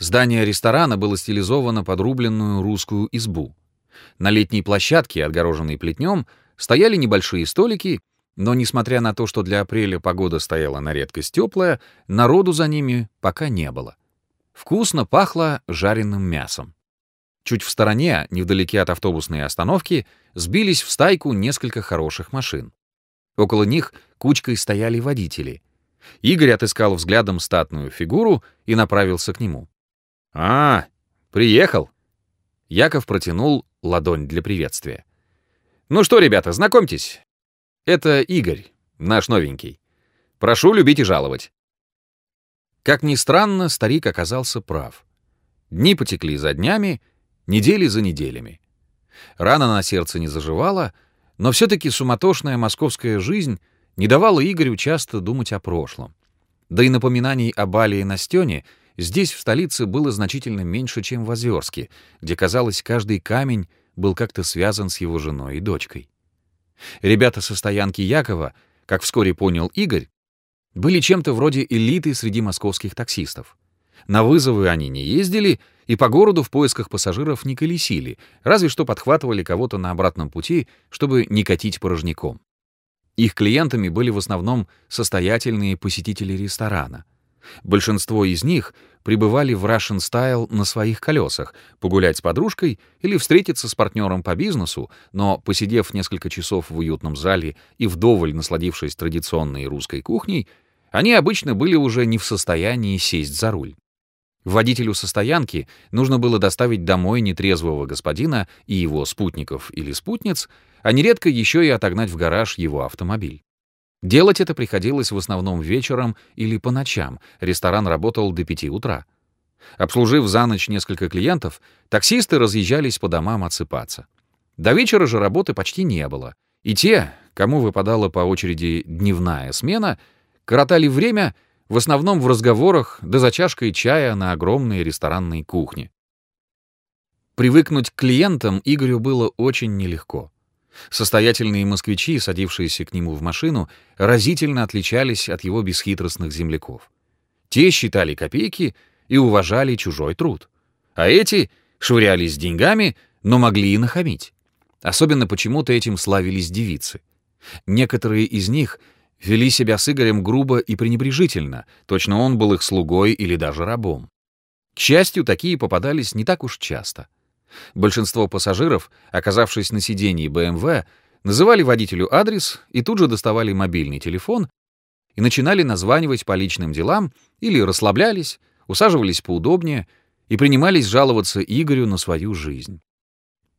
Здание ресторана было стилизовано под рубленную русскую избу. На летней площадке, отгороженной плетнем, стояли небольшие столики, но, несмотря на то, что для апреля погода стояла на редкость теплая, народу за ними пока не было. Вкусно пахло жареным мясом. Чуть в стороне, невдалеке от автобусной остановки, сбились в стайку несколько хороших машин. Около них кучкой стояли водители. Игорь отыскал взглядом статную фигуру и направился к нему. «А, приехал!» Яков протянул ладонь для приветствия. «Ну что, ребята, знакомьтесь. Это Игорь, наш новенький. Прошу любить и жаловать». Как ни странно, старик оказался прав. Дни потекли за днями, недели за неделями. Рана на сердце не заживала, но все-таки суматошная московская жизнь не давала Игорю часто думать о прошлом. Да и напоминаний о Бале и Настене здесь, в столице, было значительно меньше, чем в Озерске, где, казалось, каждый камень был как-то связан с его женой и дочкой. Ребята со стоянки Якова, как вскоре понял Игорь, были чем-то вроде элиты среди московских таксистов. На вызовы они не ездили и по городу в поисках пассажиров не колесили, разве что подхватывали кого-то на обратном пути, чтобы не катить порожняком. Их клиентами были в основном состоятельные посетители ресторана. Большинство из них прибывали в Russian Style на своих колесах, погулять с подружкой или встретиться с партнером по бизнесу, но, посидев несколько часов в уютном зале и вдоволь насладившись традиционной русской кухней, они обычно были уже не в состоянии сесть за руль. Водителю со стоянки нужно было доставить домой нетрезвого господина и его спутников или спутниц, а нередко еще и отогнать в гараж его автомобиль. Делать это приходилось в основном вечером или по ночам, ресторан работал до 5 утра. Обслужив за ночь несколько клиентов, таксисты разъезжались по домам отсыпаться. До вечера же работы почти не было, и те, кому выпадала по очереди дневная смена, коротали время — в основном в разговорах да за чашкой чая на огромной ресторанной кухне. Привыкнуть к клиентам Игорю было очень нелегко. Состоятельные москвичи, садившиеся к нему в машину, разительно отличались от его бесхитростных земляков. Те считали копейки и уважали чужой труд. А эти швырялись деньгами, но могли и нахамить. Особенно почему-то этим славились девицы. Некоторые из них — вели себя с Игорем грубо и пренебрежительно, точно он был их слугой или даже рабом. К счастью, такие попадались не так уж часто. Большинство пассажиров, оказавшись на сидении БМВ, называли водителю адрес и тут же доставали мобильный телефон и начинали названивать по личным делам или расслаблялись, усаживались поудобнее и принимались жаловаться Игорю на свою жизнь.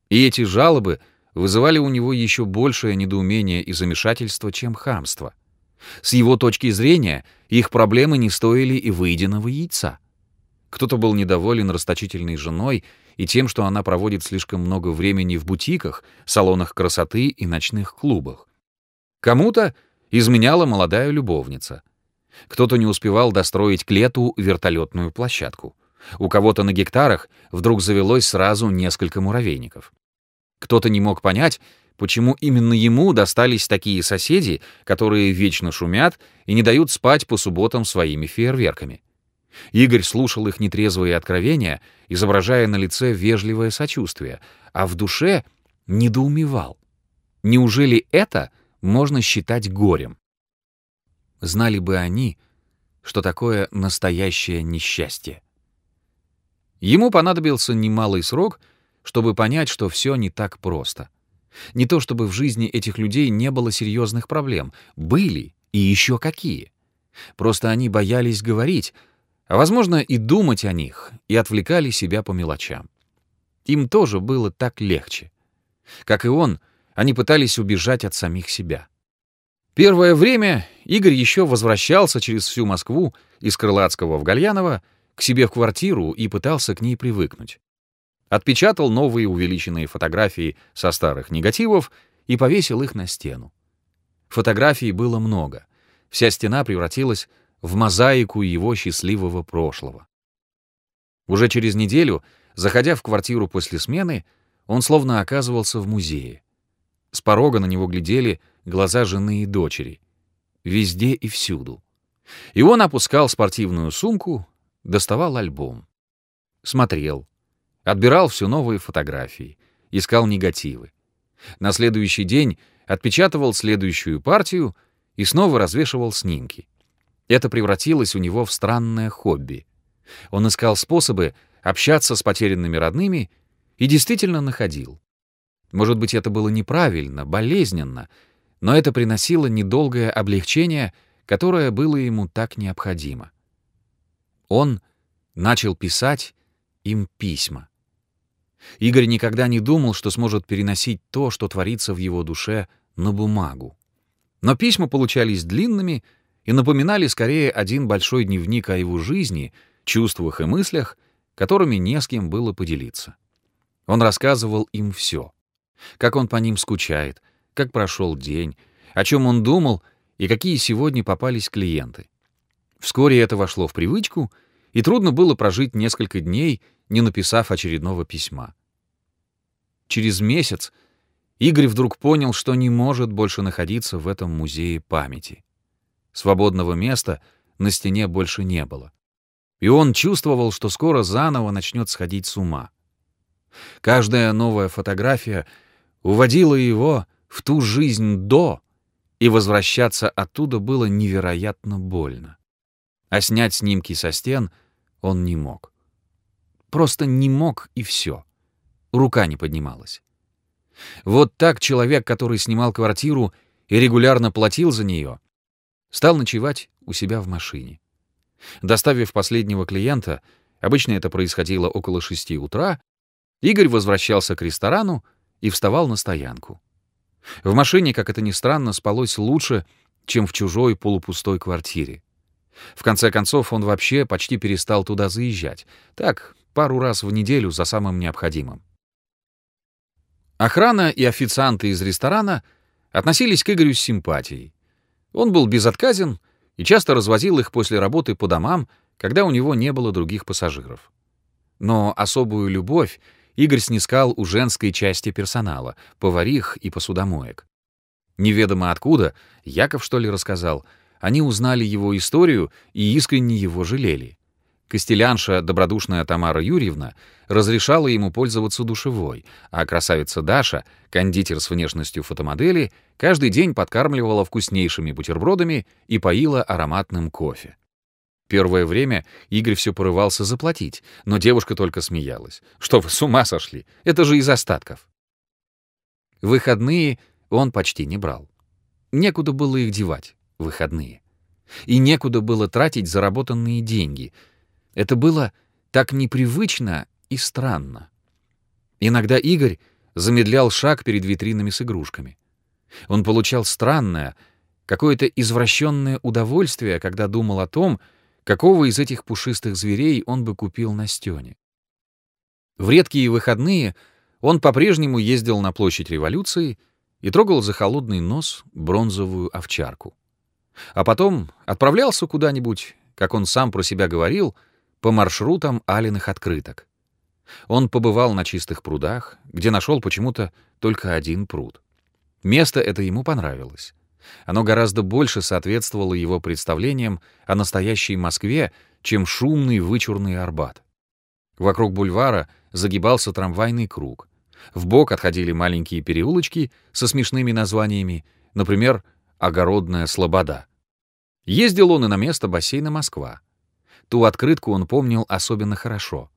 И эти жалобы вызывали у него еще большее недоумение и замешательство, чем хамство. С его точки зрения, их проблемы не стоили и выеденного яйца. Кто-то был недоволен расточительной женой и тем, что она проводит слишком много времени в бутиках, салонах красоты и ночных клубах. Кому-то изменяла молодая любовница. Кто-то не успевал достроить к лету вертолетную площадку. У кого-то на гектарах вдруг завелось сразу несколько муравейников. Кто-то не мог понять, почему именно ему достались такие соседи, которые вечно шумят и не дают спать по субботам своими фейерверками. Игорь слушал их нетрезвые откровения, изображая на лице вежливое сочувствие, а в душе недоумевал. Неужели это можно считать горем? Знали бы они, что такое настоящее несчастье. Ему понадобился немалый срок, чтобы понять, что все не так просто — не то чтобы в жизни этих людей не было серьезных проблем. Были, и еще какие. Просто они боялись говорить, а, возможно, и думать о них, и отвлекали себя по мелочам. Им тоже было так легче. Как и он, они пытались убежать от самих себя. Первое время Игорь еще возвращался через всю Москву из Крылатского в Гальяново к себе в квартиру и пытался к ней привыкнуть отпечатал новые увеличенные фотографии со старых негативов и повесил их на стену. Фотографий было много. Вся стена превратилась в мозаику его счастливого прошлого. Уже через неделю, заходя в квартиру после смены, он словно оказывался в музее. С порога на него глядели глаза жены и дочери. Везде и всюду. И он опускал спортивную сумку, доставал альбом. смотрел, отбирал все новые фотографии, искал негативы. На следующий день отпечатывал следующую партию и снова развешивал снимки. Это превратилось у него в странное хобби. Он искал способы общаться с потерянными родными и действительно находил. Может быть, это было неправильно, болезненно, но это приносило недолгое облегчение, которое было ему так необходимо. Он начал писать им письма. Игорь никогда не думал, что сможет переносить то, что творится в его душе, на бумагу. Но письма получались длинными и напоминали скорее один большой дневник о его жизни, чувствах и мыслях, которыми не с кем было поделиться. Он рассказывал им все. Как он по ним скучает, как прошел день, о чем он думал и какие сегодня попались клиенты. Вскоре это вошло в привычку, и трудно было прожить несколько дней, не написав очередного письма. Через месяц Игорь вдруг понял, что не может больше находиться в этом музее памяти. Свободного места на стене больше не было. И он чувствовал, что скоро заново начнет сходить с ума. Каждая новая фотография уводила его в ту жизнь до, и возвращаться оттуда было невероятно больно. А снять снимки со стен он не мог. Просто не мог, и все. Рука не поднималась. Вот так человек, который снимал квартиру и регулярно платил за нее, стал ночевать у себя в машине. Доставив последнего клиента, обычно это происходило около шести утра, Игорь возвращался к ресторану и вставал на стоянку. В машине, как это ни странно, спалось лучше, чем в чужой полупустой квартире. В конце концов, он вообще почти перестал туда заезжать. Так, пару раз в неделю за самым необходимым. Охрана и официанты из ресторана относились к Игорю с симпатией. Он был безотказен и часто развозил их после работы по домам, когда у него не было других пассажиров. Но особую любовь Игорь снискал у женской части персонала, поварих и посудомоек. Неведомо откуда, Яков что ли рассказал, они узнали его историю и искренне его жалели. Костелянша, добродушная Тамара Юрьевна, разрешала ему пользоваться душевой, а красавица Даша, кондитер с внешностью фотомодели, каждый день подкармливала вкуснейшими бутербродами и поила ароматным кофе. Первое время Игорь все порывался заплатить, но девушка только смеялась. «Что вы, с ума сошли? Это же из остатков!» Выходные он почти не брал. Некуда было их девать, выходные. И некуда было тратить заработанные деньги — это было так непривычно и странно. Иногда Игорь замедлял шаг перед витринами с игрушками. Он получал странное, какое-то извращенное удовольствие, когда думал о том, какого из этих пушистых зверей он бы купил на стене. В редкие выходные он по-прежнему ездил на площадь революции и трогал за холодный нос бронзовую овчарку. А потом отправлялся куда-нибудь, как он сам про себя говорил — по маршрутам Алиных открыток. Он побывал на чистых прудах, где нашел почему-то только один пруд. Место это ему понравилось. Оно гораздо больше соответствовало его представлениям о настоящей Москве, чем шумный вычурный Арбат. Вокруг бульвара загибался трамвайный круг. В бок отходили маленькие переулочки со смешными названиями, например, «Огородная слобода». Ездил он и на место бассейна Москва. Ту открытку он помнил особенно хорошо.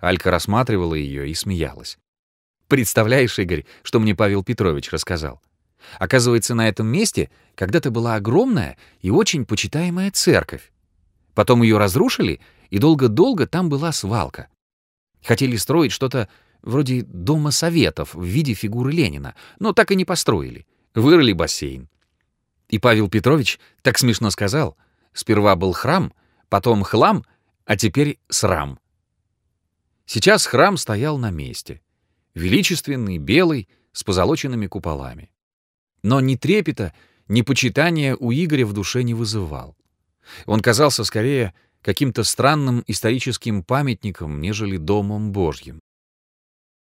Алька рассматривала ее и смеялась. «Представляешь, Игорь, что мне Павел Петрович рассказал? Оказывается, на этом месте когда-то была огромная и очень почитаемая церковь. Потом ее разрушили, и долго-долго там была свалка. Хотели строить что-то вроде Дома Советов в виде фигуры Ленина, но так и не построили. Вырыли бассейн. И Павел Петрович так смешно сказал. Сперва был храм, потом хлам, а теперь срам. Сейчас храм стоял на месте. Величественный, белый, с позолоченными куполами. Но ни трепета, ни почитания у Игоря в душе не вызывал. Он казался скорее каким-то странным историческим памятником, нежели домом Божьим.